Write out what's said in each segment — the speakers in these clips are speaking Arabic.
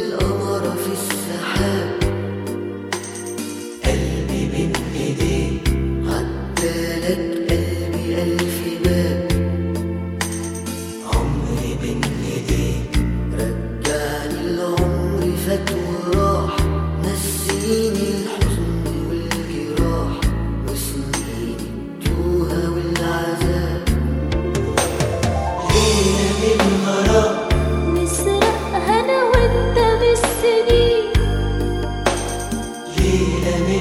القمر في السحاب. أمين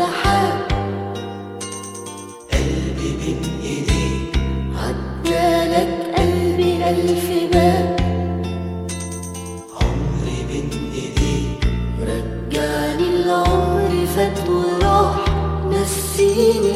السحاب قلبي بين ايديك عدالك قلبي ألف باب. عمري بين ايديك رجعني العمر فات وراح. نسيني